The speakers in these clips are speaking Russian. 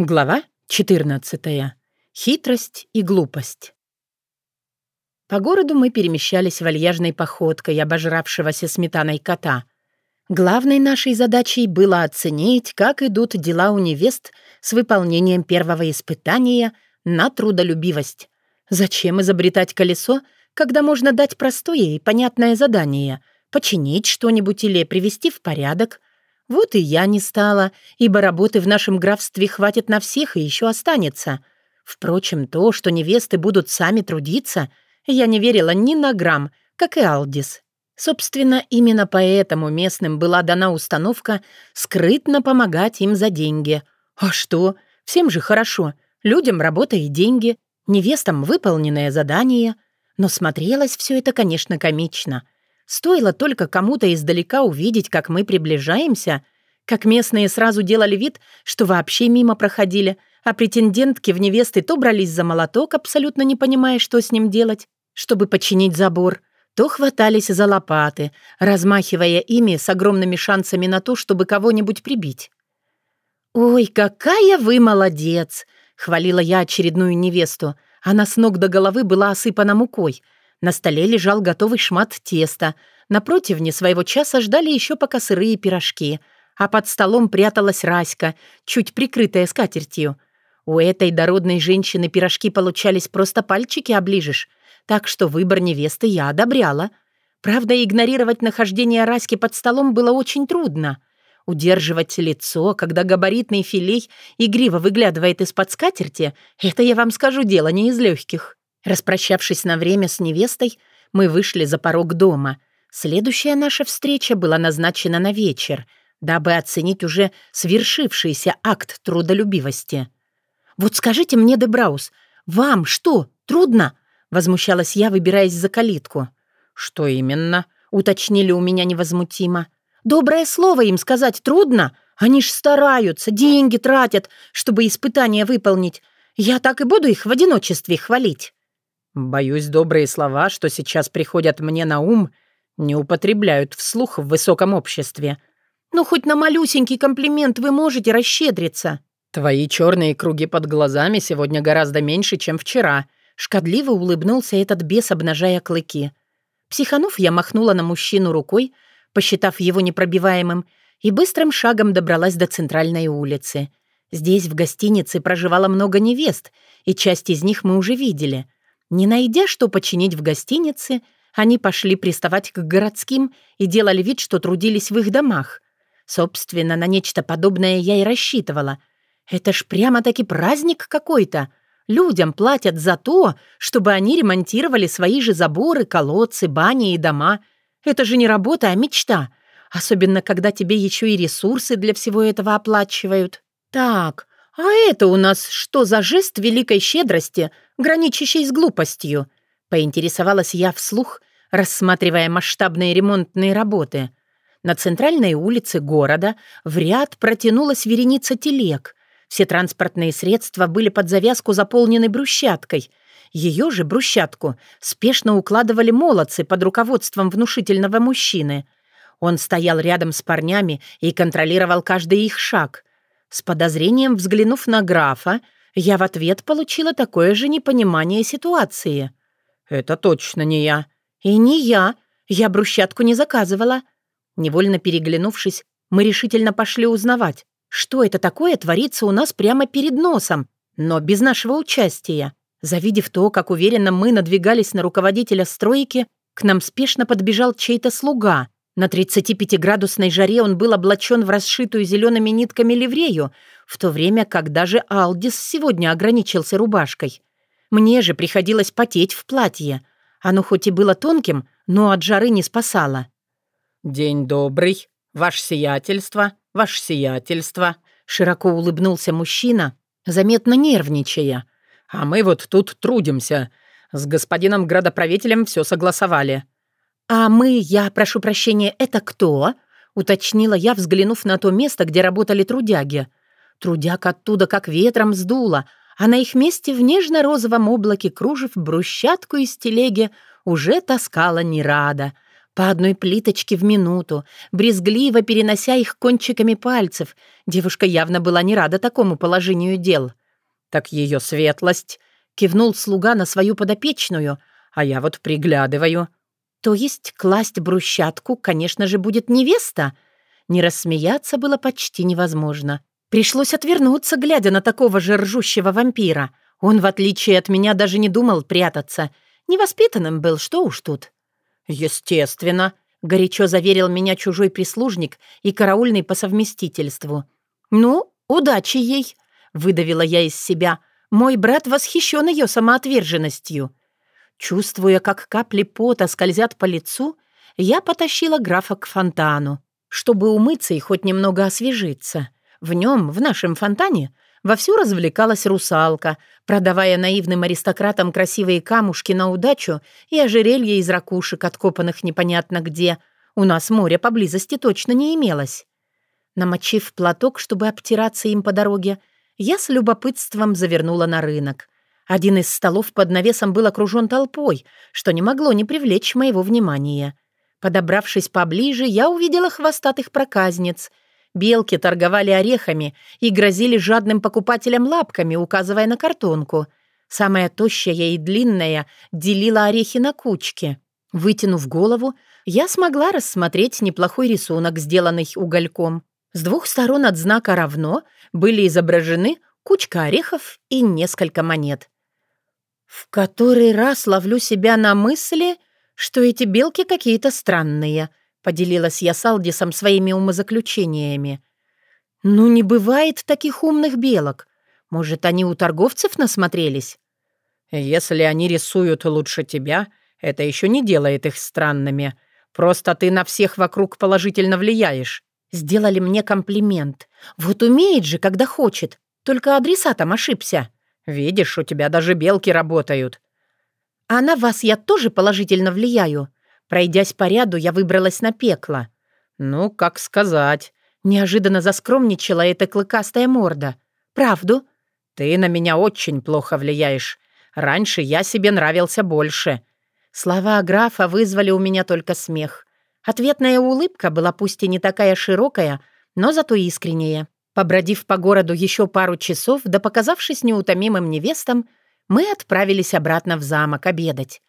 Глава 14. Хитрость и глупость. По городу мы перемещались вальяжной походкой обожравшегося сметаной кота. Главной нашей задачей было оценить, как идут дела у невест с выполнением первого испытания на трудолюбивость. Зачем изобретать колесо, когда можно дать простое и понятное задание — починить что-нибудь или привести в порядок — вот и я не стала, ибо работы в нашем графстве хватит на всех и еще останется. Впрочем, то, что невесты будут сами трудиться, я не верила ни на грамм, как и Алдис. Собственно, именно поэтому местным была дана установка скрытно помогать им за деньги. А что? Всем же хорошо. Людям работа и деньги, невестам выполненное задание. Но смотрелось все это, конечно, комично — Стоило только кому-то издалека увидеть, как мы приближаемся, как местные сразу делали вид, что вообще мимо проходили, а претендентки в невесты то брались за молоток, абсолютно не понимая, что с ним делать, чтобы починить забор, то хватались за лопаты, размахивая ими с огромными шансами на то, чтобы кого-нибудь прибить. «Ой, какая вы молодец!» — хвалила я очередную невесту. Она с ног до головы была осыпана мукой — на столе лежал готовый шмат теста. На противне своего часа ждали еще пока сырые пирожки, а под столом пряталась Раська, чуть прикрытая скатертью. У этой дородной женщины пирожки получались просто пальчики оближешь, так что выбор невесты я одобряла. Правда, игнорировать нахождение Раськи под столом было очень трудно. Удерживать лицо, когда габаритный филей игриво выглядывает из-под скатерти, это, я вам скажу, дело не из легких. Распрощавшись на время с невестой, мы вышли за порог дома. Следующая наша встреча была назначена на вечер, дабы оценить уже свершившийся акт трудолюбивости. «Вот скажите мне, Дебраус, вам что, трудно?» — возмущалась я, выбираясь за калитку. «Что именно?» — уточнили у меня невозмутимо. «Доброе слово им сказать трудно? Они ж стараются, деньги тратят, чтобы испытания выполнить. Я так и буду их в одиночестве хвалить». Боюсь, добрые слова, что сейчас приходят мне на ум, не употребляют вслух в высоком обществе. Ну, хоть на малюсенький комплимент вы можете расщедриться. Твои черные круги под глазами сегодня гораздо меньше, чем вчера. Шкодливо улыбнулся этот бес, обнажая клыки. Психанув, я махнула на мужчину рукой, посчитав его непробиваемым, и быстрым шагом добралась до центральной улицы. Здесь, в гостинице, проживало много невест, и часть из них мы уже видели — не найдя, что починить в гостинице, они пошли приставать к городским и делали вид, что трудились в их домах. Собственно, на нечто подобное я и рассчитывала. Это ж прямо-таки праздник какой-то. Людям платят за то, чтобы они ремонтировали свои же заборы, колодцы, бани и дома. Это же не работа, а мечта. Особенно, когда тебе еще и ресурсы для всего этого оплачивают. Так, а это у нас что за жест великой щедрости — граничащей с глупостью?» — поинтересовалась я вслух, рассматривая масштабные ремонтные работы. На центральной улице города в ряд протянулась вереница телег. Все транспортные средства были под завязку заполнены брусчаткой. Ее же брусчатку спешно укладывали молодцы под руководством внушительного мужчины. Он стоял рядом с парнями и контролировал каждый их шаг. С подозрением взглянув на графа, я в ответ получила такое же непонимание ситуации. «Это точно не я». «И не я. Я брусчатку не заказывала». Невольно переглянувшись, мы решительно пошли узнавать, что это такое творится у нас прямо перед носом, но без нашего участия. Завидев то, как уверенно мы надвигались на руководителя стройки, к нам спешно подбежал чей-то слуга — на 35-градусной жаре он был облачен в расшитую зелеными нитками ливрею, в то время как даже Алдис сегодня ограничился рубашкой. Мне же приходилось потеть в платье. Оно хоть и было тонким, но от жары не спасало. «День добрый, ваше сиятельство, ваше сиятельство», широко улыбнулся мужчина, заметно нервничая. «А мы вот тут трудимся. С господином градоправителем все согласовали». «А мы, я прошу прощения, это кто?» — уточнила я, взглянув на то место, где работали трудяги. Трудяг оттуда как ветром сдуло, а на их месте в нежно-розовом облаке кружев брусчатку из телеги уже таскала Нерада. По одной плиточке в минуту, брезгливо перенося их кончиками пальцев. Девушка явно была не рада такому положению дел. «Так ее светлость!» — кивнул слуга на свою подопечную, а я вот приглядываю. «То есть класть брусчатку, конечно же, будет невеста?» Не рассмеяться было почти невозможно. Пришлось отвернуться, глядя на такого же ржущего вампира. Он, в отличие от меня, даже не думал прятаться. Невоспитанным был, что уж тут. «Естественно», — горячо заверил меня чужой прислужник и караульный по совместительству. «Ну, удачи ей», — выдавила я из себя. «Мой брат восхищен ее самоотверженностью». Чувствуя, как капли пота скользят по лицу, я потащила графа к фонтану, чтобы умыться и хоть немного освежиться. В нем, в нашем фонтане, вовсю развлекалась русалка, продавая наивным аристократам красивые камушки на удачу и ожерелья из ракушек, откопанных непонятно где. У нас моря поблизости точно не имелось. Намочив платок, чтобы обтираться им по дороге, я с любопытством завернула на рынок. Один из столов под навесом был окружен толпой, что не могло не привлечь моего внимания. Подобравшись поближе, я увидела хвостатых проказниц — Белки торговали орехами и грозили жадным покупателям лапками, указывая на картонку. Самая тощая и длинная делила орехи на кучки. Вытянув голову, я смогла рассмотреть неплохой рисунок, сделанный угольком. С двух сторон от знака «равно» были изображены кучка орехов и несколько монет. В который раз ловлю себя на мысли, что эти белки какие-то странные —— поделилась я с Алдисом своими умозаключениями. «Ну, не бывает таких умных белок. Может, они у торговцев насмотрелись?» «Если они рисуют лучше тебя, это еще не делает их странными. Просто ты на всех вокруг положительно влияешь». Сделали мне комплимент. Вот умеет же, когда хочет. Только адресатом ошибся. Видишь, у тебя даже белки работают. А на вас я тоже положительно влияю. Пройдясь по ряду, я выбралась на пекло. «Ну, как сказать?» Неожиданно заскромничала эта клыкастая морда. «Правду?» «Ты на меня очень плохо влияешь. Раньше я себе нравился больше». Слова графа вызвали у меня только смех. Ответная улыбка была пусть и не такая широкая, но зато искренняя. Побродив по городу еще пару часов, да показавшись неутомимым невестам, мы отправились обратно в замок обедать.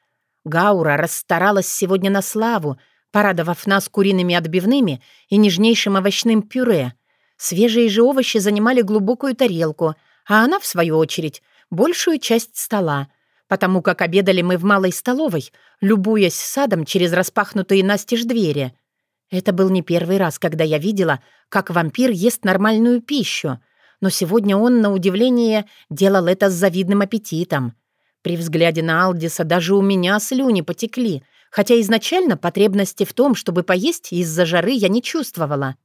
Гаура расстаралась сегодня на славу, порадовав нас куриными отбивными и нежнейшим овощным пюре. Свежие же овощи занимали глубокую тарелку, а она, в свою очередь, большую часть стола, потому как обедали мы в малой столовой, любуясь садом через распахнутые настежь двери. Это был не первый раз, когда я видела, как вампир ест нормальную пищу, но сегодня он, на удивление, делал это с завидным аппетитом. При взгляде на Алдиса даже у меня слюни потекли, хотя изначально потребности в том, чтобы поесть из-за жары, я не чувствовала.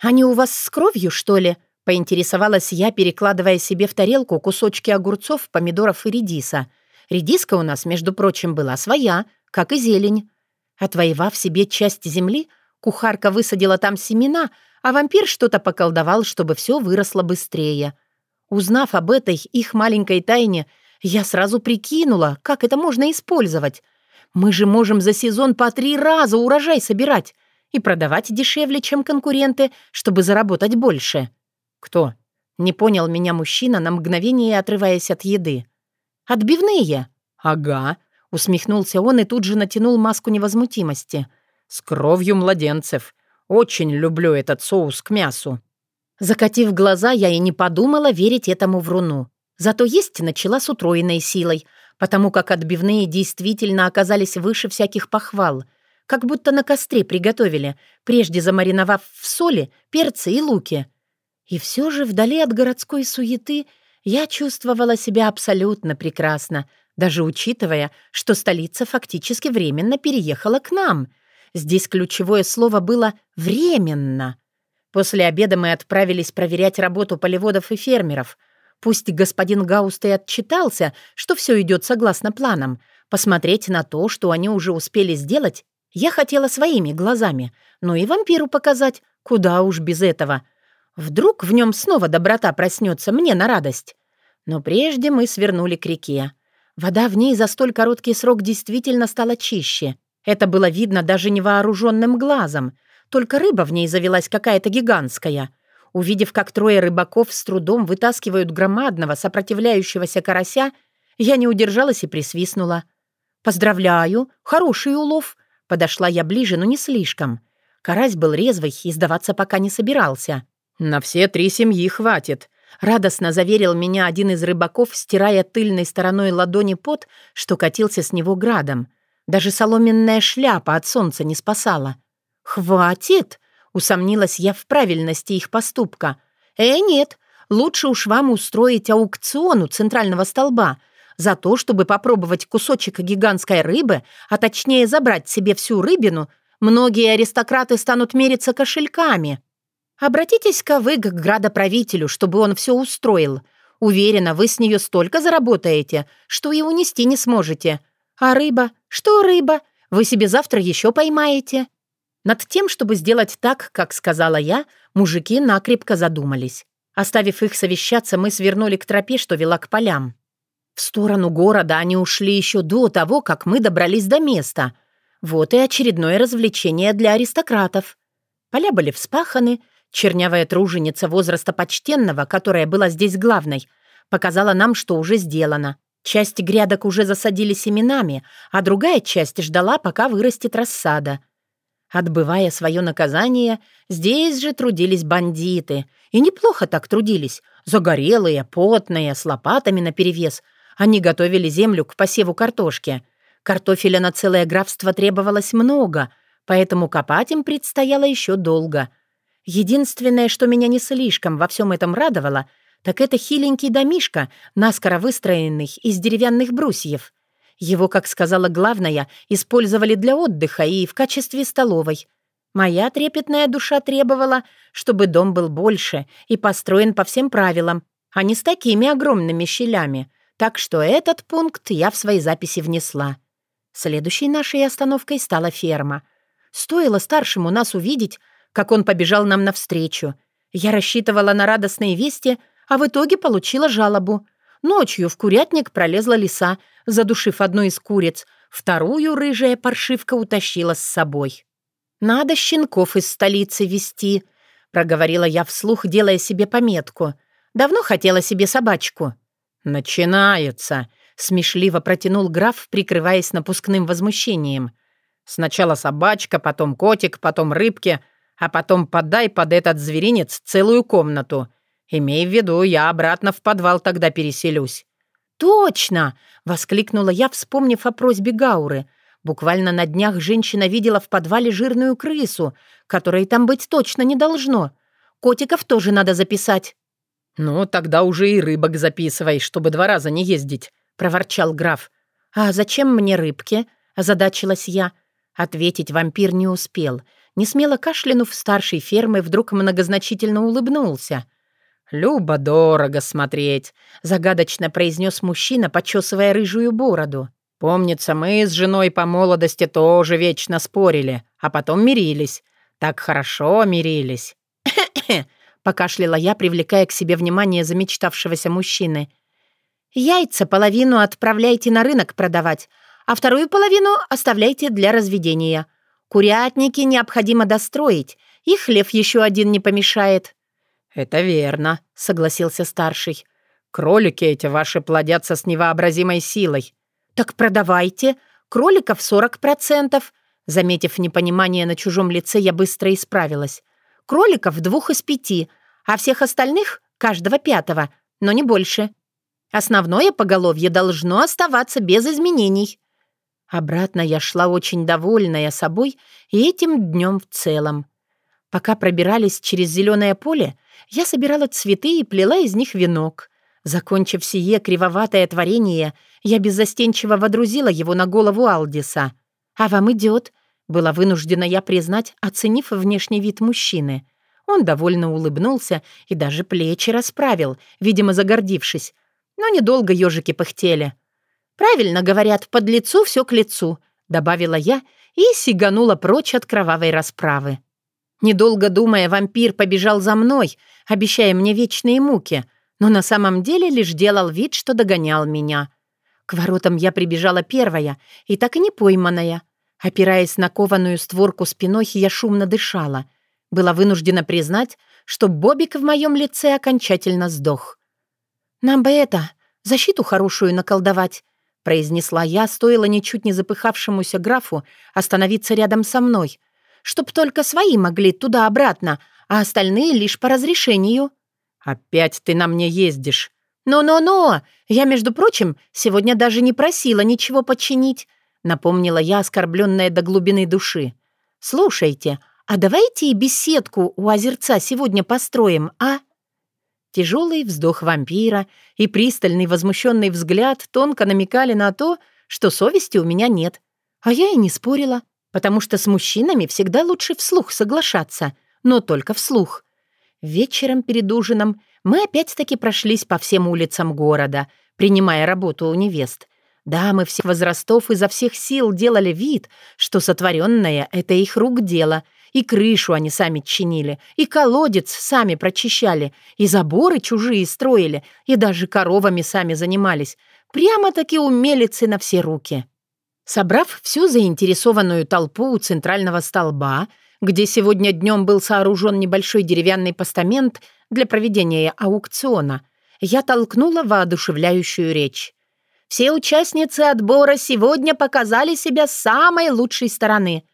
«Они у вас с кровью, что ли?» — поинтересовалась я, перекладывая себе в тарелку кусочки огурцов, помидоров и редиса. Редиска у нас, между прочим, была своя, как и зелень. Отвоевав себе часть земли, кухарка высадила там семена, а вампир что-то поколдовал, чтобы все выросло быстрее. Узнав об этой их маленькой тайне, я сразу прикинула, как это можно использовать. Мы же можем за сезон по три раза урожай собирать и продавать дешевле, чем конкуренты, чтобы заработать больше. Кто? Не понял меня мужчина, на мгновение отрываясь от еды. «Отбивные!» «Ага», — усмехнулся он и тут же натянул маску невозмутимости. «С кровью младенцев. Очень люблю этот соус к мясу». Закатив глаза, я и не подумала верить этому вруну. Зато есть начала с утроенной силой, потому как отбивные действительно оказались выше всяких похвал, как будто на костре приготовили, прежде замариновав в соли, перце и луки. И все же вдали от городской суеты я чувствовала себя абсолютно прекрасно, даже учитывая, что столица фактически временно переехала к нам. Здесь ключевое слово было «временно». После обеда мы отправились проверять работу полеводов и фермеров — Пусть господин Гаусте отчитался, что все идет согласно планам, посмотреть на то, что они уже успели сделать, я хотела своими глазами, но и вампиру показать, куда уж без этого. Вдруг в нем снова доброта проснется мне на радость. Но прежде мы свернули к реке. Вода в ней за столь короткий срок действительно стала чище. Это было видно даже невооруженным глазом. Только рыба в ней завелась какая-то гигантская. Увидев, как трое рыбаков с трудом вытаскивают громадного сопротивляющегося карася, я не удержалась и присвистнула. «Поздравляю! Хороший улов!» Подошла я ближе, но не слишком. Карась был резвый и сдаваться пока не собирался. «На все три семьи хватит», — радостно заверил меня один из рыбаков, стирая тыльной стороной ладони пот, что катился с него градом. Даже соломенная шляпа от солнца не спасала. «Хватит!» — усомнилась я в правильности их поступка. «Э, нет, лучше уж вам устроить аукцион у центрального столба за то, чтобы попробовать кусочек гигантской рыбы, а точнее забрать себе всю рыбину, многие аристократы станут мериться кошельками». Обратитесь-ка вы к градоправителю, чтобы он все устроил. Уверена, вы с нее столько заработаете, что и унести не сможете. А рыба? Что рыба? Вы себе завтра еще поймаете». Над тем, чтобы сделать так, как сказала я, мужики накрепко задумались. Оставив их совещаться, мы свернули к тропе, что вела к полям. В сторону города они ушли еще до того, как мы добрались до места. Вот и очередное развлечение для аристократов. Поля были вспаханы, Чернявая труженица возраста почтенного, которая была здесь главной, показала нам, что уже сделано. Часть грядок уже засадили семенами, а другая часть ждала, пока вырастет рассада. Отбывая свое наказание, здесь же трудились бандиты. И неплохо так трудились. Загорелые, потные, с лопатами наперевес. Они готовили землю к посеву картошки. Картофеля на целое графство требовалось много, поэтому копать им предстояло еще долго — Единственное, что меня не слишком во всем этом радовало, так это хиленький домишка, наскоро выстроенный из деревянных брусьев. Его, как сказала главная, использовали для отдыха и в качестве столовой. Моя трепетная душа требовала, чтобы дом был больше и построен по всем правилам, а не с такими огромными щелями. Так что этот пункт я в свои записи внесла. Следующей нашей остановкой стала ферма. Стоило старшему нас увидеть, как он побежал нам навстречу. Я рассчитывала на радостные вести, а в итоге получила жалобу. Ночью в курятник пролезла лиса, задушив одну из куриц, вторую рыжая паршивка утащила с собой. «Надо щенков из столицы вести», — проговорила я вслух, делая себе пометку. «Давно хотела себе собачку». «Начинается», — смешливо протянул граф, прикрываясь напускным возмущением. «Сначала собачка, потом котик, потом рыбки, а потом подай под этот зверинец целую комнату. Имей в виду, я обратно в подвал тогда переселюсь». «Точно!» — воскликнула я, вспомнив о просьбе Гауры. Буквально на днях женщина видела в подвале жирную крысу, которой там быть точно не должно. Котиков тоже надо записать. «Ну, тогда уже и рыбок записывай, чтобы два раза не ездить», — проворчал граф. «А зачем мне рыбки?» — озадачилась я. Ответить вампир не успел — Несмело кашлянув старшей фермы, вдруг многозначительно улыбнулся. «Любо дорого смотреть», — загадочно произнес мужчина, почесывая рыжую бороду. «Помнится, мы с женой по молодости тоже вечно спорили, а потом мирились. Так хорошо мирились». покашляла я, привлекая к себе внимание замечтавшегося мужчины. «Яйца половину отправляйте на рынок продавать, а вторую половину оставляйте для разведения. Курятники необходимо достроить, и хлев еще один не помешает». «Это верно», — согласился старший. «Кролики эти ваши плодятся с невообразимой силой». «Так продавайте. Кроликов сорок процентов». Заметив непонимание на чужом лице, я быстро исправилась. «Кроликов двух из пяти, а всех остальных — каждого пятого, но не больше. Основное поголовье должно оставаться без изменений». Обратно я шла очень довольная собой и этим днем в целом. Пока пробирались через зеленое поле, я собирала цветы и плела из них венок. Закончив сие кривоватое творение, я беззастенчиво водрузила его на голову Алдиса. «А вам идет?» — была вынуждена я признать, оценив внешний вид мужчины. Он довольно улыбнулся и даже плечи расправил, видимо, загордившись. Но недолго ежики пыхтели — «Правильно говорят, под лицу все к лицу», — добавила я и сиганула прочь от кровавой расправы. Недолго думая, вампир побежал за мной, обещая мне вечные муки, но на самом деле лишь делал вид, что догонял меня. К воротам я прибежала первая и так и не пойманная. Опираясь на кованую створку спиной, я шумно дышала. Была вынуждена признать, что Бобик в моем лице окончательно сдох. «Нам бы это, защиту хорошую наколдовать», произнесла я, стоило ничуть не запыхавшемуся графу остановиться рядом со мной, чтоб только свои могли туда-обратно, а остальные лишь по разрешению. «Опять ты на мне ездишь». «Но-но-но! Я, между прочим, сегодня даже не просила ничего починить», напомнила я, оскорбленная до глубины души. «Слушайте, а давайте и беседку у озерца сегодня построим, а?» Тяжелый вздох вампира и пристальный возмущенный взгляд тонко намекали на то, что совести у меня нет. А я и не спорила, потому что с мужчинами всегда лучше вслух соглашаться, но только вслух. Вечером перед ужином мы опять-таки прошлись по всем улицам города, принимая работу у невест. Дамы всех возрастов изо всех сил делали вид, что сотворенное — это их рук дело, и крышу они сами чинили, и колодец сами прочищали, и заборы чужие строили, и даже коровами сами занимались. Прямо-таки умелицы на все руки. Собрав всю заинтересованную толпу у центрального столба, где сегодня днем был сооружен небольшой деревянный постамент для проведения аукциона, я толкнула воодушевляющую речь. Все участницы отбора сегодня показали себя с самой лучшей стороны.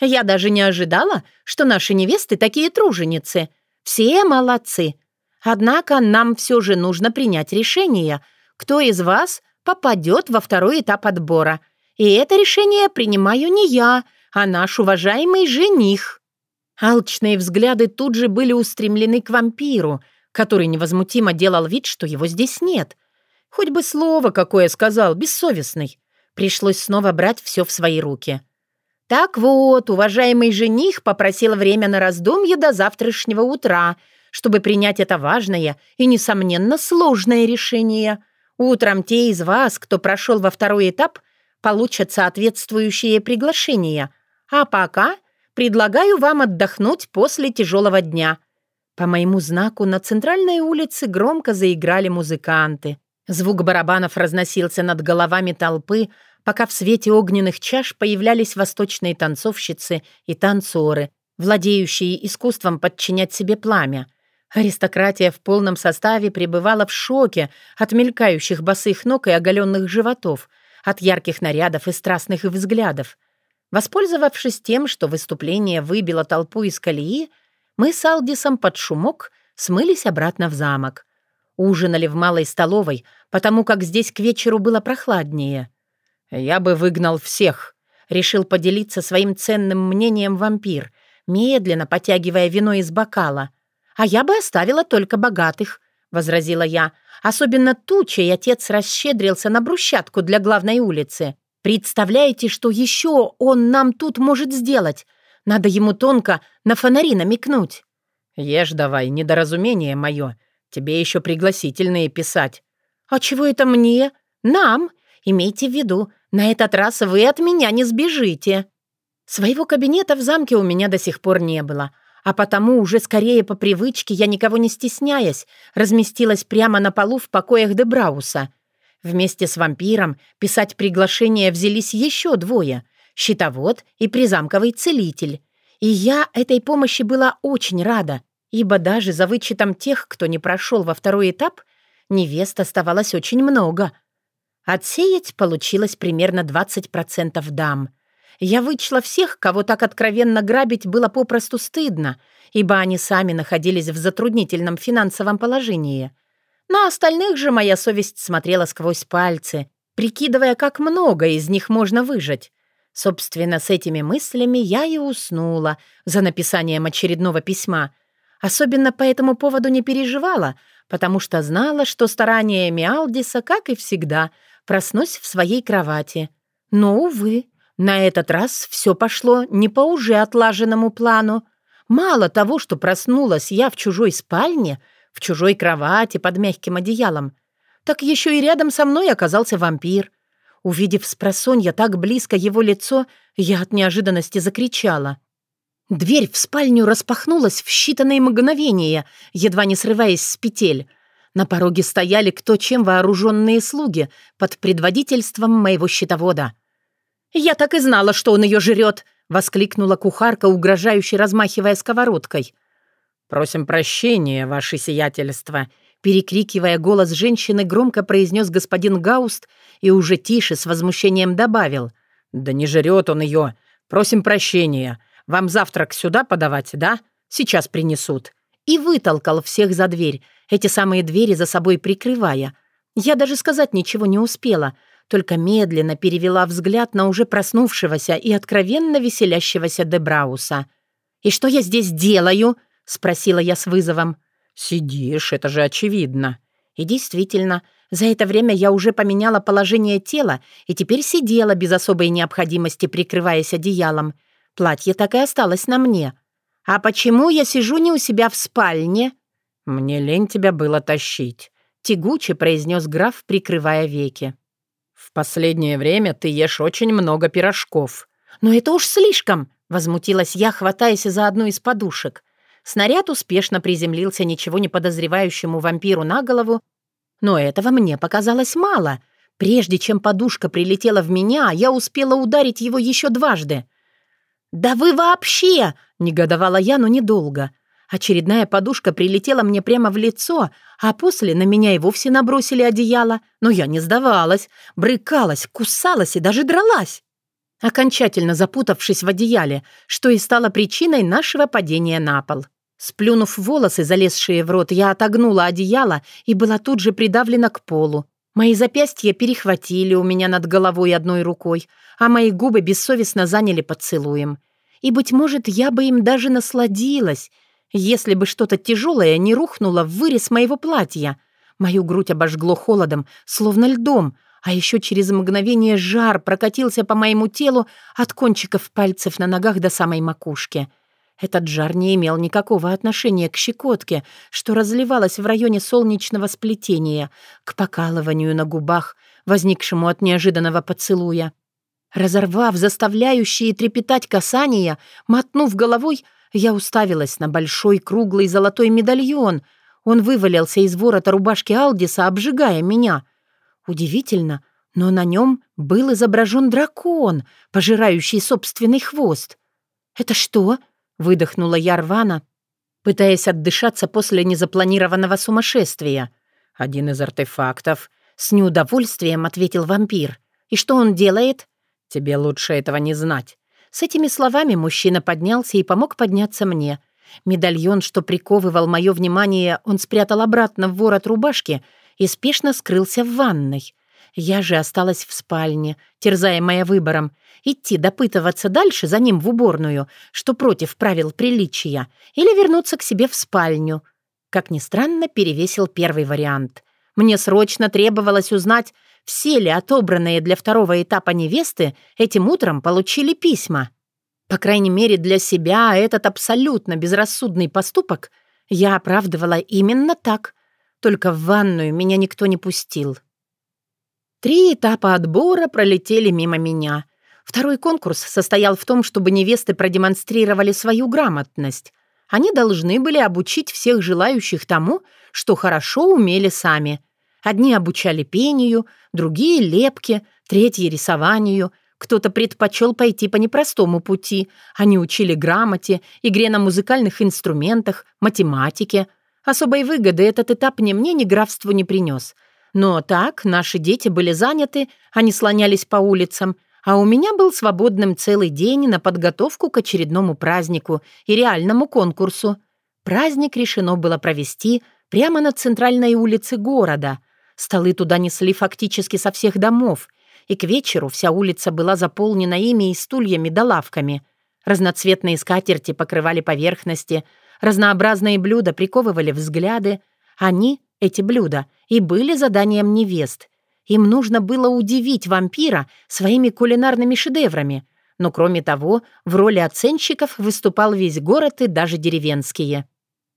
Я даже не ожидала, что наши невесты такие труженицы. Все молодцы. Однако нам все же нужно принять решение, кто из вас попадет во второй этап отбора. И это решение принимаю не я, а наш уважаемый жених. Алчные взгляды тут же были устремлены к вампиру, который невозмутимо делал вид, что его здесь нет. Хоть бы слово какое сказал, бессовестный. Пришлось снова брать все в свои руки. Так вот, уважаемый жених попросил время на раздумье до завтрашнего утра, чтобы принять это важное и, несомненно, сложное решение. Утром те из вас, кто прошел во второй этап, получат соответствующие приглашения. А пока Предлагаю вам отдохнуть после тяжелого дня». По моему знаку на центральной улице громко заиграли музыканты. Звук барабанов разносился над головами толпы, пока в свете огненных чаш появлялись восточные танцовщицы и танцоры, владеющие искусством подчинять себе пламя. Аристократия в полном составе пребывала в шоке от мелькающих босых ног и оголенных животов, от ярких нарядов и страстных взглядов. Воспользовавшись тем, что выступление выбило толпу из колеи, мы с Алдисом под шумок смылись обратно в замок. Ужинали в малой столовой, потому как здесь к вечеру было прохладнее. «Я бы выгнал всех», — решил поделиться своим ценным мнением вампир, медленно потягивая вино из бокала. «А я бы оставила только богатых», — возразила я, «особенно ту, чей отец расщедрился на брусчатку для главной улицы». Представляете, что еще он нам тут может сделать? Надо ему тонко на фонари намекнуть». «Ешь давай, недоразумение мое. Тебе еще пригласительные писать». «А чего это мне? Нам? Имейте в виду, на этот раз вы от меня не сбежите». Своего кабинета в замке у меня до сих пор не было, а потому уже скорее по привычке я, никого не стесняясь, разместилась прямо на полу в покоях Дебрауса — Вместе с вампиром писать приглашение взялись еще двое — щитовод и призамковый целитель. И я этой помощи была очень рада, ибо даже за вычетом тех, кто не прошел во второй этап, невест оставалось очень много. Отсеять получилось примерно 20% дам. Я вычла всех, кого так откровенно грабить было попросту стыдно, ибо они сами находились в затруднительном финансовом положении — на остальных же моя совесть смотрела сквозь пальцы, прикидывая, как много из них можно выжать. Собственно, с этими мыслями я и уснула за написанием очередного письма. Особенно по этому поводу не переживала, потому что знала, что стараниями Алдиса, как и всегда, проснусь в своей кровати. Но, увы, на этот раз все пошло не по уже отлаженному плану. Мало того, что проснулась я в чужой спальне — в чужой кровати под мягким одеялом. Так еще и рядом со мной оказался вампир. Увидев спросонья так близко его лицо, я от неожиданности закричала. Дверь в спальню распахнулась в считанные мгновения, едва не срываясь с петель. На пороге стояли кто чем вооруженные слуги под предводительством моего щитовода. «Я так и знала, что он ее жрет!» — воскликнула кухарка, угрожающе размахивая сковородкой. «Просим прощения, ваше сиятельство!» Перекрикивая голос женщины, громко произнес господин Гауст и уже тише, с возмущением добавил. «Да не жрет он ее! Просим прощения! Вам завтрак сюда подавать, да? Сейчас принесут!» И вытолкал всех за дверь, эти самые двери за собой прикрывая. Я даже сказать ничего не успела — только медленно перевела взгляд на уже проснувшегося и откровенно веселящегося Дебрауса. «И что я здесь делаю?» — спросила я с вызовом. «Сидишь, это же очевидно». И действительно, за это время я уже поменяла положение тела и теперь сидела без особой необходимости, прикрываясь одеялом. Платье так и осталось на мне. «А почему я сижу не у себя в спальне?» «Мне лень тебя было тащить», — тягуче произнес граф, прикрывая веки. «В последнее время ты ешь очень много пирожков». «Но это уж слишком!» — возмутилась я, хватаясь за одну из подушек. Снаряд успешно приземлился ничего не подозревающему вампиру на голову, но этого мне показалось мало. Прежде чем подушка прилетела в меня, я успела ударить его еще дважды. «Да вы вообще!» — негодовала я, но недолго. Очередная подушка прилетела мне прямо в лицо, а после на меня и вовсе набросили одеяло. Но я не сдавалась, брыкалась, кусалась и даже дралась. Окончательно запутавшись в одеяле, что и стало причиной нашего падения на пол. Сплюнув волосы, залезшие в рот, я отогнула одеяло и была тут же придавлена к полу. Мои запястья перехватили у меня над головой одной рукой, а мои губы бессовестно заняли поцелуем. И, быть может, я бы им даже насладилась — если бы что-то тяжелое не рухнуло в вырез моего платья. Мою грудь обожгло холодом, словно льдом, а еще через мгновение жар прокатился по моему телу от кончиков пальцев на ногах до самой макушки. Этот жар не имел никакого отношения к щекотке, что разливалось в районе солнечного сплетения, к покалыванию на губах, возникшему от неожиданного поцелуя. Разорвав заставляющие трепетать касания, мотнув головой, я уставилась на большой круглый золотой медальон. Он вывалился из ворота рубашки Алдиса, обжигая меня. Удивительно, но на нем был изображен дракон, пожирающий собственный хвост. «Это что?» — выдохнула я рвано, пытаясь отдышаться после незапланированного сумасшествия. «Один из артефактов», — с неудовольствием ответил вампир. «И что он делает?» «Тебе лучше этого не знать. С этими словами мужчина поднялся и помог подняться мне. Медальон, что приковывал мое внимание, он спрятал обратно в ворот рубашки и спешно скрылся в ванной. Я же осталась в спальне, терзаемая выбором, идти допытываться дальше за ним в уборную, что против правил приличия, или вернуться к себе в спальню. Как ни странно, перевесил первый вариант. Мне срочно требовалось узнать, все ли отобранные для второго этапа невесты этим утром получили письма. По крайней мере, для себя этот абсолютно безрассудный поступок я оправдывала именно так. Только в ванную меня никто не пустил. Три этапа отбора пролетели мимо меня. Второй конкурс состоял в том, чтобы невесты продемонстрировали свою грамотность. Они должны были обучить всех желающих тому, что хорошо умели сами. Одни обучали пению, другие — лепке, третьи — рисованию. Кто-то предпочел пойти по непростому пути. Они учили грамоте, игре на музыкальных инструментах, математике. Особой выгоды этот этап ни мне, ни графству не принес. Но так наши дети были заняты, они слонялись по улицам, а у меня был свободным целый день на подготовку к очередному празднику и реальному конкурсу. Праздник решено было провести прямо на центральной улице города — Столы туда несли фактически со всех домов, и к вечеру вся улица была заполнена ими и стульями да лавками. Разноцветные скатерти покрывали поверхности, разнообразные блюда приковывали взгляды. Они, эти блюда, и были заданием невест. Им нужно было удивить вампира своими кулинарными шедеврами. Но кроме того, в роли оценщиков выступал весь город и даже деревенские.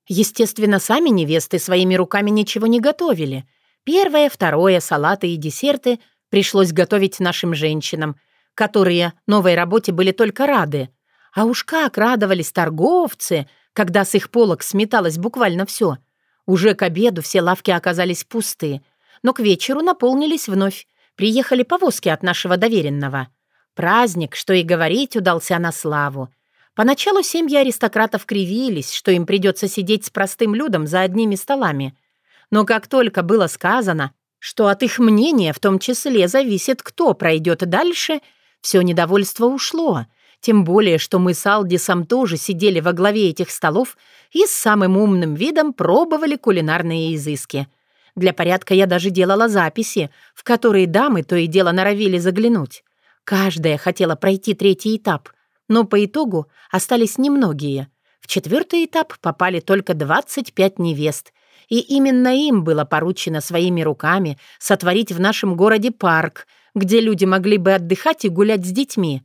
Естественно, сами невесты своими руками ничего не готовили — Первое, второе, салаты и десерты пришлось готовить нашим женщинам, которые новой работе были только рады. А уж как радовались торговцы, когда с их полок сметалось буквально все. Уже к обеду все лавки оказались пусты, но к вечеру наполнились вновь. Приехали повозки от нашего доверенного. праздник, что и говорить, удался на славу. Поначалу семьи аристократов кривились, что им придется сидеть с простым людом за одними столами. Но как только было сказано, что от их мнения в том числе зависит, кто пройдет дальше, все недовольство ушло. Тем более, что мы с Алдисом тоже сидели во главе этих столов и с самым умным видом пробовали кулинарные изыски. Для порядка я даже делала записи, в которые дамы то и дело норовили заглянуть. Каждая хотела пройти третий этап, но по итогу остались немногие. В четвертый этап попали только 25 невест, и именно им было поручено своими руками сотворить в нашем городе парк, где люди могли бы отдыхать и гулять с детьми.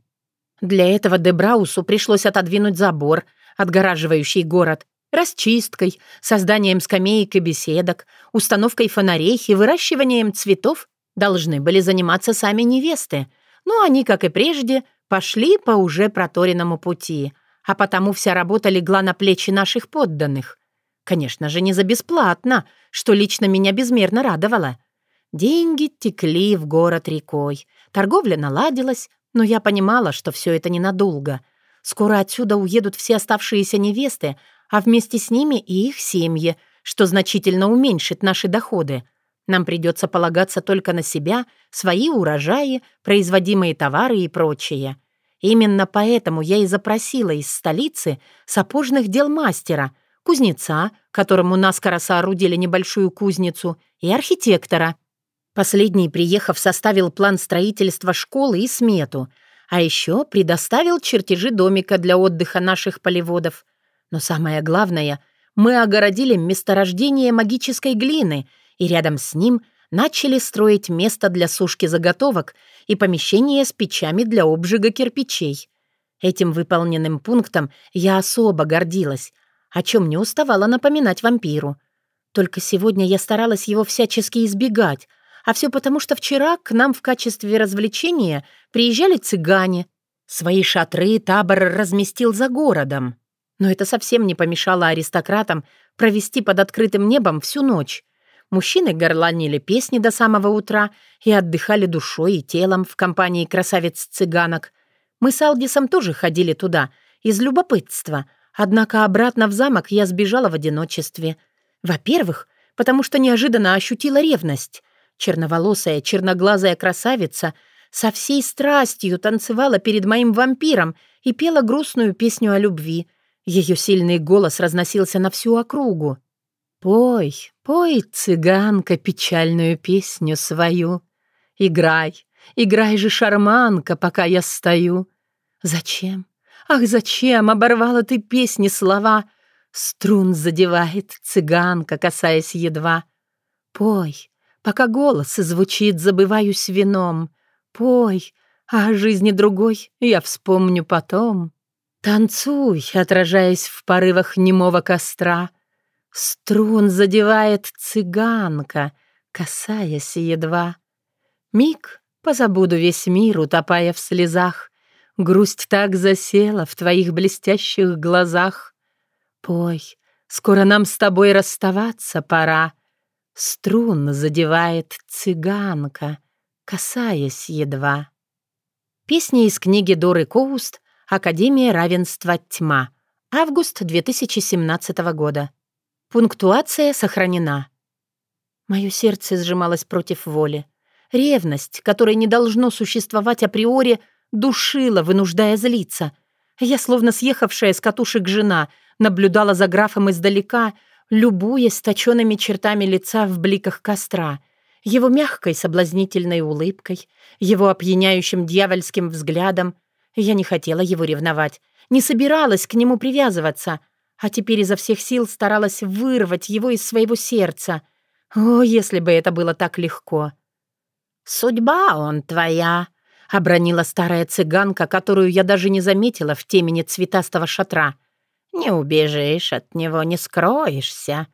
Для этого Дебраусу пришлось отодвинуть забор, отгораживающий город, расчисткой, созданием скамеек и беседок, установкой фонарей и выращиванием цветов должны были заниматься сами невесты, но они, как и прежде, пошли по уже проторенному пути, а потому вся работа легла на плечи наших подданных. Конечно же, не за бесплатно, что лично меня безмерно радовало. Деньги текли в город рекой, торговля наладилась, но я понимала, что все это ненадолго. Скоро отсюда уедут все оставшиеся невесты, а вместе с ними и их семьи, что значительно уменьшит наши доходы. Нам придется полагаться только на себя, свои урожаи, производимые товары и прочее. Именно поэтому я и запросила из столицы сапожных дел мастера — кузнеца, которому наскоро соорудили небольшую кузницу, и архитектора. Последний, приехав, составил план строительства школы и смету, а еще предоставил чертежи домика для отдыха наших полеводов. Но самое главное, мы огородили месторождение магической глины и рядом с ним начали строить место для сушки заготовок и помещение с печами для обжига кирпичей. Этим выполненным пунктом я особо гордилась — о чем не уставала напоминать вампиру. Только сегодня я старалась его всячески избегать, а все потому, что вчера к нам в качестве развлечения приезжали цыгане. Свои шатры табор разместил за городом. Но это совсем не помешало аристократам провести под открытым небом всю ночь. Мужчины горланили песни до самого утра и отдыхали душой и телом в компании красавиц-цыганок. Мы с Алдисом тоже ходили туда, из любопытства, Однако обратно в замок я сбежала в одиночестве. Во-первых, потому что неожиданно ощутила ревность. Черноволосая, черноглазая красавица со всей страстью танцевала перед моим вампиром и пела грустную песню о любви. Ее сильный голос разносился на всю округу. «Пой, пой, цыганка, печальную песню свою. Играй, играй же, шарманка, пока я стою. Зачем? Ах, зачем оборвала ты песни слова? Струн задевает цыганка, касаясь едва. Пой, пока голос звучит, забываюсь вином. Пой, а о жизни другой я вспомню потом. Танцуй, отражаясь в порывах немого костра. Струн задевает цыганка, касаясь едва. Миг позабуду весь мир, утопая в слезах. Грусть так засела в твоих блестящих глазах. Пой, скоро нам с тобой расставаться пора. Струн задевает цыганка, касаясь едва. Песня из книги Доры Коуст «Академия равенства тьма». Август 2017 года. Пунктуация сохранена. Мое сердце сжималось против воли. Ревность, которой не должно существовать априори, — душила, вынуждая злиться. Я, словно съехавшая с катушек жена, наблюдала за графом издалека, любуясь точенными чертами лица в бликах костра, его мягкой соблазнительной улыбкой, его опьяняющим дьявольским взглядом. Я не хотела его ревновать, не собиралась к нему привязываться, а теперь изо всех сил старалась вырвать его из своего сердца. О, если бы это было так легко! «Судьба он твоя», — обронила старая цыганка, которую я даже не заметила в темени цветастого шатра. «Не убежишь от него, не скроешься.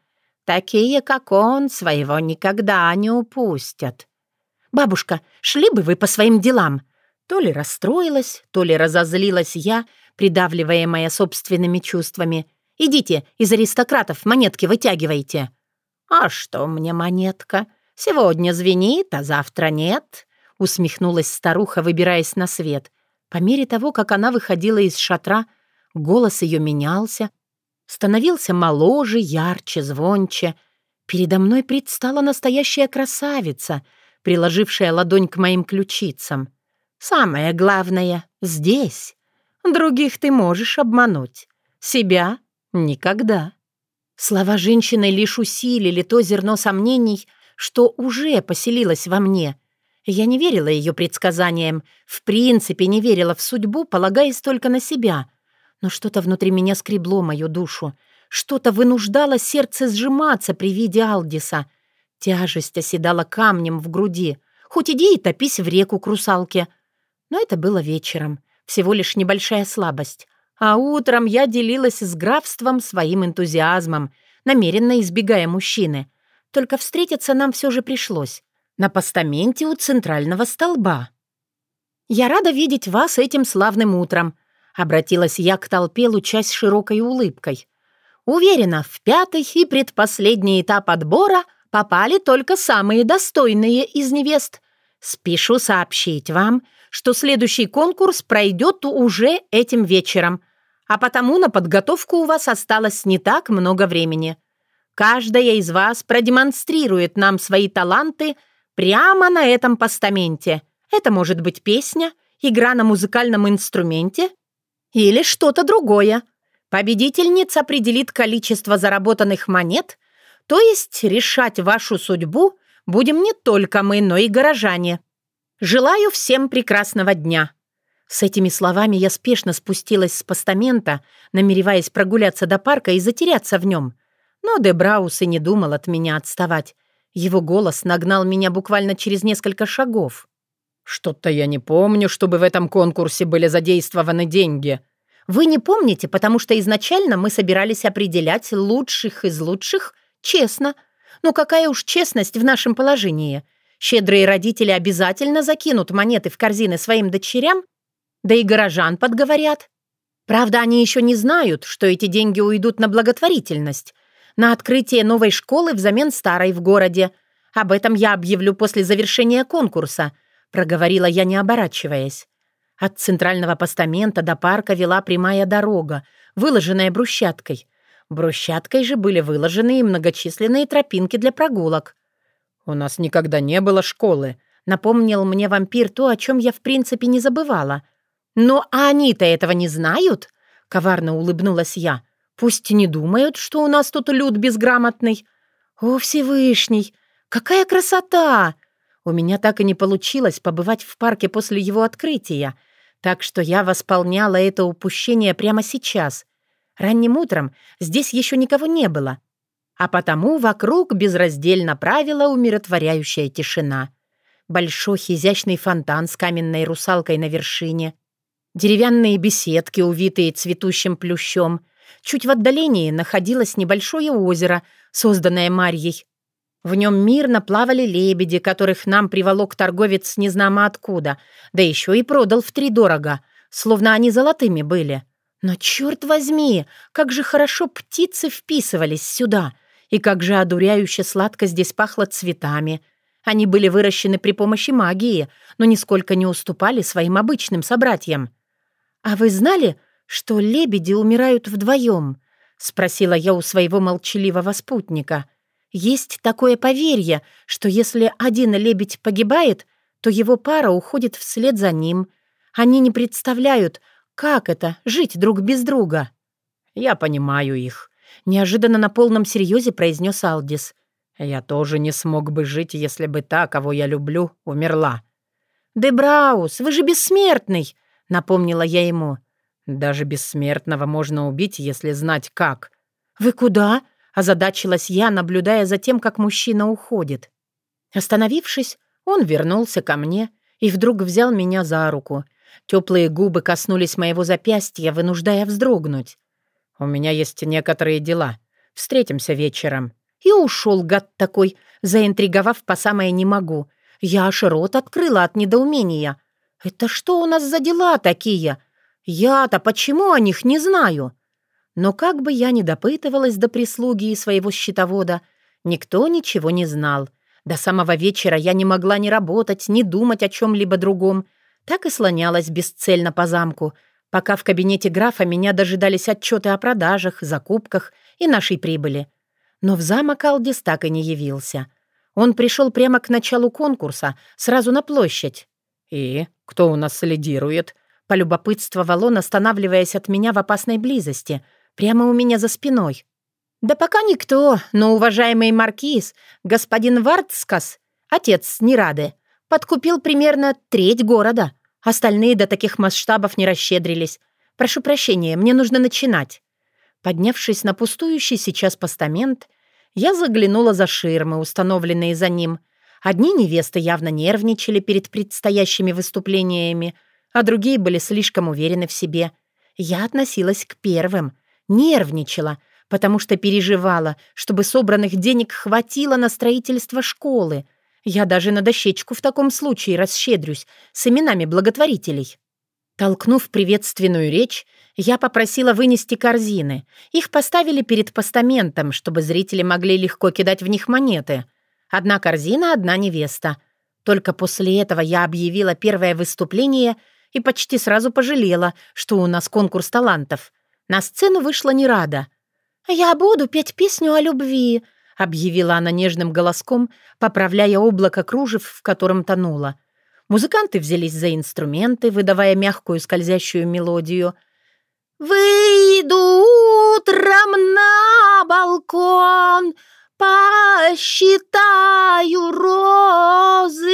Такие, как он, своего никогда не упустят». «Бабушка, шли бы вы по своим делам!» То ли расстроилась, то ли разозлилась я, придавливаемая собственными чувствами. «Идите, из аристократов монетки вытягивайте». «А что мне монетка? Сегодня звенит, а завтра нет», усмехнулась старуха, выбираясь на свет. По мере того, как она выходила из шатра, голос ее менялся, становился моложе, ярче, звонче. Передо мной предстала настоящая красавица, приложившая ладонь к моим ключицам. «Самое главное — здесь. Других ты можешь обмануть. Себя — никогда». Слова женщины лишь усилили то зерно сомнений, что уже поселилось во мне. Я не верила ее предсказаниям, в принципе не верила в судьбу, полагаясь только на себя. Но что-то внутри меня скребло мою душу, что-то вынуждало сердце сжиматься при виде Алдиса. Тяжесть оседала камнем в груди. Хоть иди и топись в реку к. Но это было вечером, всего лишь небольшая слабость. А утром я делилась с графством своим энтузиазмом, намеренно избегая мужчины. Только встретиться нам все же пришлось. На постаменте у центрального столба. «Я рада видеть вас этим славным утром», — обратилась я к толпе, лучась широкой улыбкой. «Уверена, в пятый и предпоследний этап отбора попали только самые достойные из невест. Спешу сообщить вам, что следующий конкурс пройдет уже этим вечером а потому на подготовку у вас осталось не так много времени. Каждая из вас продемонстрирует нам свои таланты прямо на этом постаменте. Это может быть песня, игра на музыкальном инструменте или что-то другое. Победительница определит количество заработанных монет, то есть решать вашу судьбу будем не только мы, но и горожане. Желаю всем прекрасного дня. С этими словами я спешно спустилась с постамента, намереваясь прогуляться до парка и затеряться в нем. Но Дебраус и не думал от меня отставать. Его голос нагнал меня буквально через несколько шагов. «Что-то я не помню, чтобы в этом конкурсе были задействованы деньги». «Вы не помните, потому что изначально мы собирались определять лучших из лучших честно. Ну какая уж честность в нашем положении?» Щедрые родители обязательно закинут монеты в корзины своим дочерям да и горожан подговорят. Правда, они еще не знают, что эти деньги уйдут на благотворительность, на открытие новой школы взамен старой в городе. Об этом я объявлю после завершения конкурса», — проговорила я, не оборачиваясь. От центрального постамента до парка вела прямая дорога, выложенная брусчаткой. Брусчаткой же были выложены и многочисленные тропинки для прогулок. «У нас никогда не было школы», — напомнил мне вампир то, о чем я в принципе не забывала. «Но они-то этого не знают?» — коварно улыбнулась я. «Пусть не думают, что у нас тут люд безграмотный. О, Всевышний! Какая красота!» У меня так и не получилось побывать в парке после его открытия, так что я восполняла это упущение прямо сейчас. Ранним утром здесь еще никого не было, а потому вокруг безраздельно правила умиротворяющая тишина. Большой изящный фонтан с каменной русалкой на вершине, Деревянные беседки, увитые цветущим плющом. Чуть в отдалении находилось небольшое озеро, созданное Марьей. В нем мирно плавали лебеди, которых нам приволок торговец незнамо откуда, да еще и продал втридорого, словно они золотыми были. Но, черт возьми, как же хорошо птицы вписывались сюда, и как же одуряюще сладко здесь пахло цветами. Они были выращены при помощи магии, но нисколько не уступали своим обычным собратьям. «А вы знали, что лебеди умирают вдвоем?» — спросила я у своего молчаливого спутника. «Есть такое поверье, что если один лебедь погибает, то его пара уходит вслед за ним. Они не представляют, как это — жить друг без друга». «Я понимаю их», — неожиданно на полном серьезе произнес Алдис. «Я тоже не смог бы жить, если бы та, кого я люблю, умерла». «Дебраус, вы же бессмертный!» напомнила я ему. «Даже бессмертного можно убить, если знать как». «Вы куда?» — озадачилась я, наблюдая за тем, как мужчина уходит. Остановившись, он вернулся ко мне и вдруг взял меня за руку. Теплые губы коснулись моего запястья, вынуждая вздрогнуть. «У меня есть некоторые дела. Встретимся вечером». И ушел гад такой, заинтриговав по самое «не могу». Я аж рот открыла от недоумения. «Это что у нас за дела такие? Я-то почему о них не знаю?» Но как бы я ни допытывалась до прислуги и своего счетовода, никто ничего не знал. До самого вечера я не могла ни работать, ни думать о чем-либо другом. Так и слонялась бесцельно по замку, пока в кабинете графа меня дожидались отчеты о продажах, закупках и нашей прибыли. Но в замок Алдис так и не явился. Он пришел прямо к началу конкурса, сразу на площадь. «И кто у нас лидирует?» — полюбопытствовал он, останавливаясь от меня в опасной близости, прямо у меня за спиной. «Да пока никто, но уважаемый маркиз, господин Вардскас, отец Нерады, подкупил примерно треть города. Остальные до таких масштабов не расщедрились. Прошу прощения, мне нужно начинать». Поднявшись на пустующий сейчас постамент, я заглянула за ширмы, установленные за ним. Одни невесты явно нервничали перед предстоящими выступлениями, а другие были слишком уверены в себе. Я относилась к первым, нервничала, потому что переживала, чтобы собранных денег хватило на строительство школы. Я даже на дощечку в таком случае расщедрюсь с именами благотворителей. Толкнув приветственную речь, я попросила вынести корзины. Их поставили перед постаментом, чтобы зрители могли легко кидать в них монеты. Одна корзина, одна невеста. Только после этого я объявила первое выступление и почти сразу пожалела, что у нас конкурс талантов. На сцену вышла Нерада. «Я буду петь песню о любви», — объявила она нежным голоском, поправляя облако кружев, в котором тонула. Музыканты взялись за инструменты, выдавая мягкую скользящую мелодию. «Выйду утром на балкон, посчитаю розы.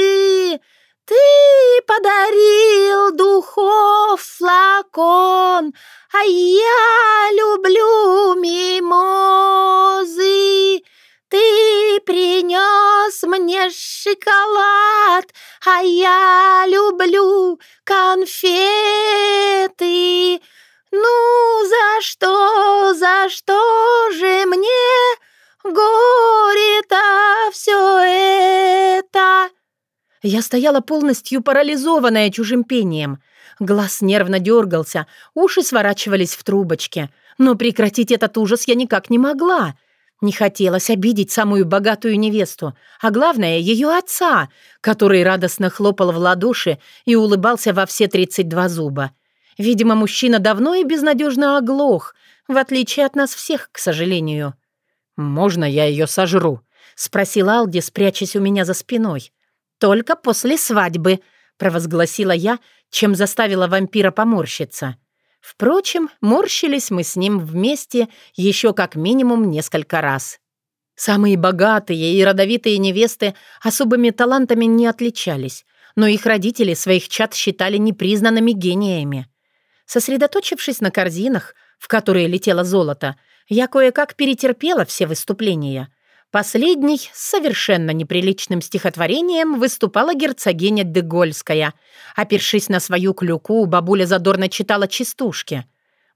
Ты подарил духов флакон, а я люблю мимозы. Ты принес мне шоколад, а я люблю конфеты. Ну, за что, за что же мне горе-то все это? Я стояла полностью парализованная чужим пением. Глаз нервно дергался, уши сворачивались в трубочки. Но прекратить этот ужас я никак не могла — не хотелось обидеть самую богатую невесту, а главное, ее отца, который радостно хлопал в ладоши и улыбался во все 32 зуба. Видимо, мужчина давно и безнадежно оглох, в отличие от нас всех, к сожалению. «Можно я ее сожру?» — спросил Алди, спрячась у меня за спиной. «Только после свадьбы», — провозгласила я, чем заставила вампира поморщиться. Впрочем, морщились мы с ним вместе еще как минимум несколько раз. Самые богатые и родовитые невесты особыми талантами не отличались, но их родители своих чад считали непризнанными гениями. Сосредоточившись на корзинах, в которые летело золото, я кое-как перетерпела все выступления — Последней, с совершенно неприличным стихотворением, выступала герцогиня Дегольская. Опершись на свою клюку, бабуля задорно читала частушки.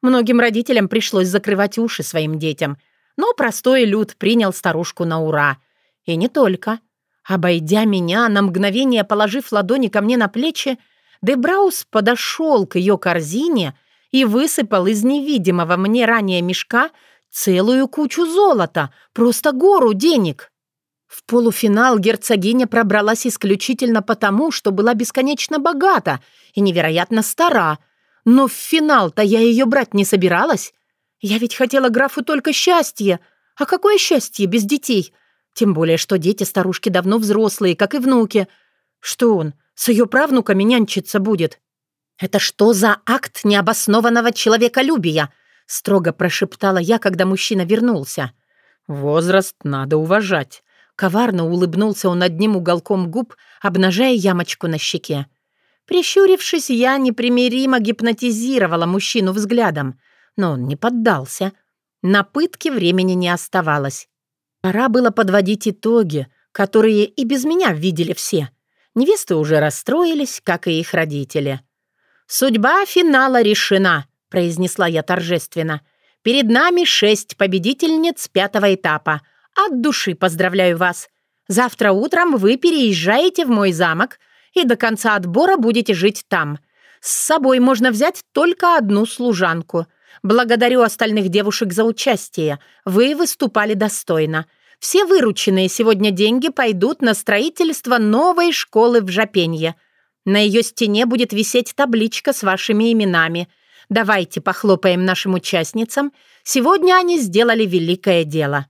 Многим родителям пришлось закрывать уши своим детям, но простой люд принял старушку на ура. И не только. Обойдя меня, на мгновение положив ладони ко мне на плечи, Дебраус подошел к ее корзине и высыпал из невидимого мне ранее мешка Целую кучу золота, просто гору денег. В полуфинал герцогиня пробралась исключительно потому, что была бесконечно богата и невероятно стара. Но в финал-то я ее брать не собиралась. Я ведь хотела графу только счастье. А какое счастье без детей? Тем более, что дети старушки давно взрослые, как и внуки. Что он, с ее правнуками нянчиться будет? Это что за акт необоснованного человеколюбия? Строго прошептала я, когда мужчина вернулся. «Возраст надо уважать». Коварно улыбнулся он одним уголком губ, обнажая ямочку на щеке. Прищурившись, я непримиримо гипнотизировала мужчину взглядом, но он не поддался. На пытки времени не оставалось. Пора было подводить итоги, которые и без меня видели все. Невесты уже расстроились, как и их родители. «Судьба финала решена», произнесла я торжественно. «Перед нами шесть победительниц пятого этапа. От души поздравляю вас. Завтра утром вы переезжаете в мой замок и до конца отбора будете жить там. С собой можно взять только одну служанку. Благодарю остальных девушек за участие. Вы выступали достойно. Все вырученные сегодня деньги пойдут на строительство новой школы в Жапенье. На ее стене будет висеть табличка с вашими именами. Давайте похлопаем нашим участницам. Сегодня они сделали великое дело».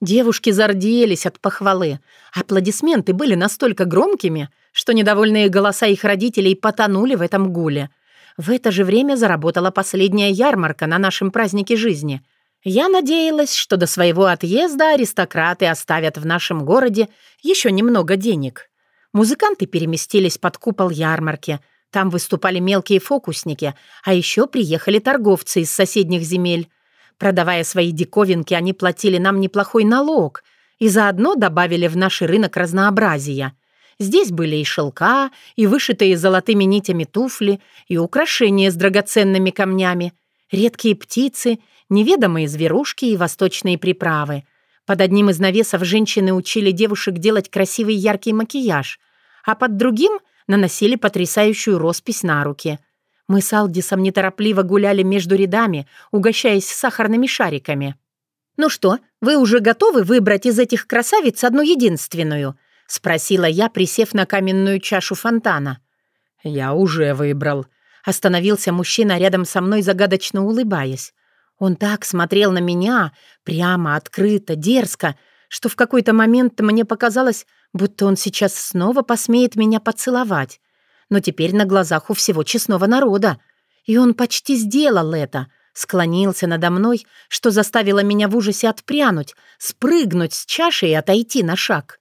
Девушки зарделись от похвалы. Аплодисменты были настолько громкими, что недовольные голоса их родителей потонули в этом гуле. В это же время заработала последняя ярмарка на нашем празднике жизни. Я надеялась, что до своего отъезда аристократы оставят в нашем городе еще немного денег. Музыканты переместились под купол ярмарки. Там выступали мелкие фокусники, а еще приехали торговцы из соседних земель. Продавая свои диковинки, они платили нам неплохой налог и заодно добавили в наш рынок разнообразия. Здесь были и шелка, и вышитые золотыми нитями туфли, и украшения с драгоценными камнями, редкие птицы, неведомые зверушки и восточные приправы. Под одним из навесов женщины учили девушек делать красивый яркий макияж, а под другим наносили потрясающую роспись на руки. Мы с Алдисом неторопливо гуляли между рядами, угощаясь сахарными шариками. «Ну что, вы уже готовы выбрать из этих красавиц одну единственную?» — спросила я, присев на каменную чашу фонтана. «Я уже выбрал», — остановился мужчина рядом со мной, загадочно улыбаясь. Он так смотрел на меня, прямо, открыто, дерзко, что в какой-то момент мне показалось, будто он сейчас снова посмеет меня поцеловать но теперь на глазах у всего честного народа. И он почти сделал это, склонился надо мной, что заставило меня в ужасе отпрянуть, спрыгнуть с чаши и отойти на шаг.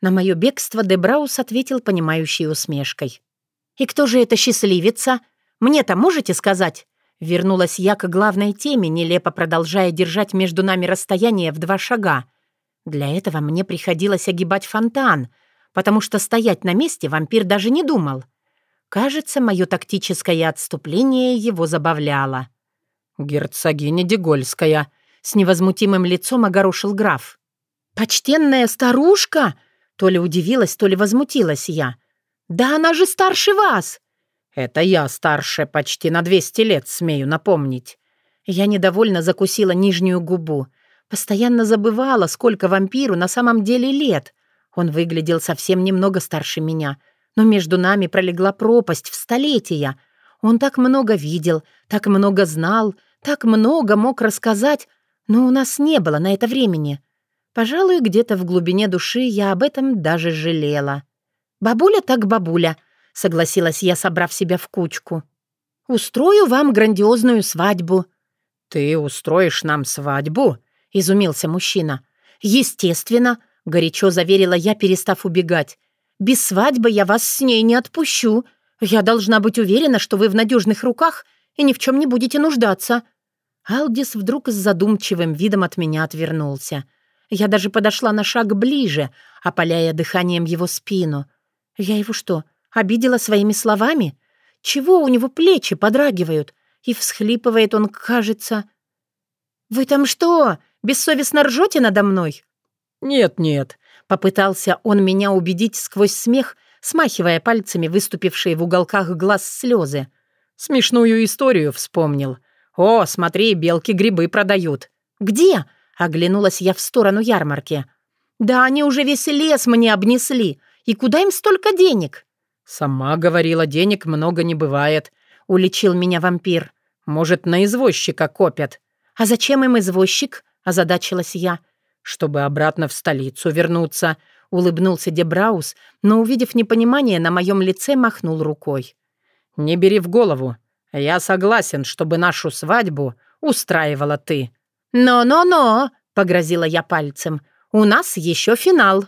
На мое бегство Дебраус ответил понимающей усмешкой. «И кто же эта счастливица? Мне-то можете сказать?» Вернулась я к главной теме, нелепо продолжая держать между нами расстояние в два шага. Для этого мне приходилось огибать фонтан, потому что стоять на месте вампир даже не думал — Кажется, мое тактическое отступление его забавляло. «Герцогиня Дегольская», — с невозмутимым лицом огорошил граф. «Почтенная старушка?» То ли удивилась, то ли возмутилась я. «Да она же старше вас!» «Это я старше, почти на двести лет, смею напомнить». Я недовольно закусила нижнюю губу. Постоянно забывала, сколько вампиру на самом деле лет. Он выглядел совсем немного старше меня — но между нами пролегла пропасть в столетия. Он так много видел, так много знал, так много мог рассказать, но у нас не было на это времени. Пожалуй, где-то в глубине души я об этом даже жалела. «Бабуля так бабуля», — согласилась я, собрав себя в кучку. «Устрою вам грандиозную свадьбу». «Ты устроишь нам свадьбу?» — изумился мужчина. «Естественно», — горячо заверила я, перестав убегать. Без свадьбы я вас с ней не отпущу. Я должна быть уверена, что вы в надежных руках и ни в чем не будете нуждаться». Алдис вдруг с задумчивым видом от меня отвернулся. Я даже подошла на шаг ближе, опаляя дыханием его спину. Я его что, обидела своими словами? Чего у него плечи подрагивают? И всхлипывает он, кажется... «Вы там что, бессовестно ржете надо мной?» «Нет-нет, Попытался он меня убедить сквозь смех, смахивая пальцами выступившие в уголках глаз слезы. Смешную историю вспомнил. «О, смотри, белки грибы продают». «Где?» — оглянулась я в сторону ярмарки. «Да они уже весь лес мне обнесли. И куда им столько денег?» «Сама говорила, денег много не бывает», — уличил меня вампир. «Может, на извозчика копят». «А зачем им извозчик?» — озадачилась я чтобы обратно в столицу вернуться», — улыбнулся Дебраус, но, увидев непонимание, на моем лице махнул рукой. «Не бери в голову. Я согласен, чтобы нашу свадьбу устраивала ты». «Но-но-но», — погрозила я пальцем, — «у нас еще финал».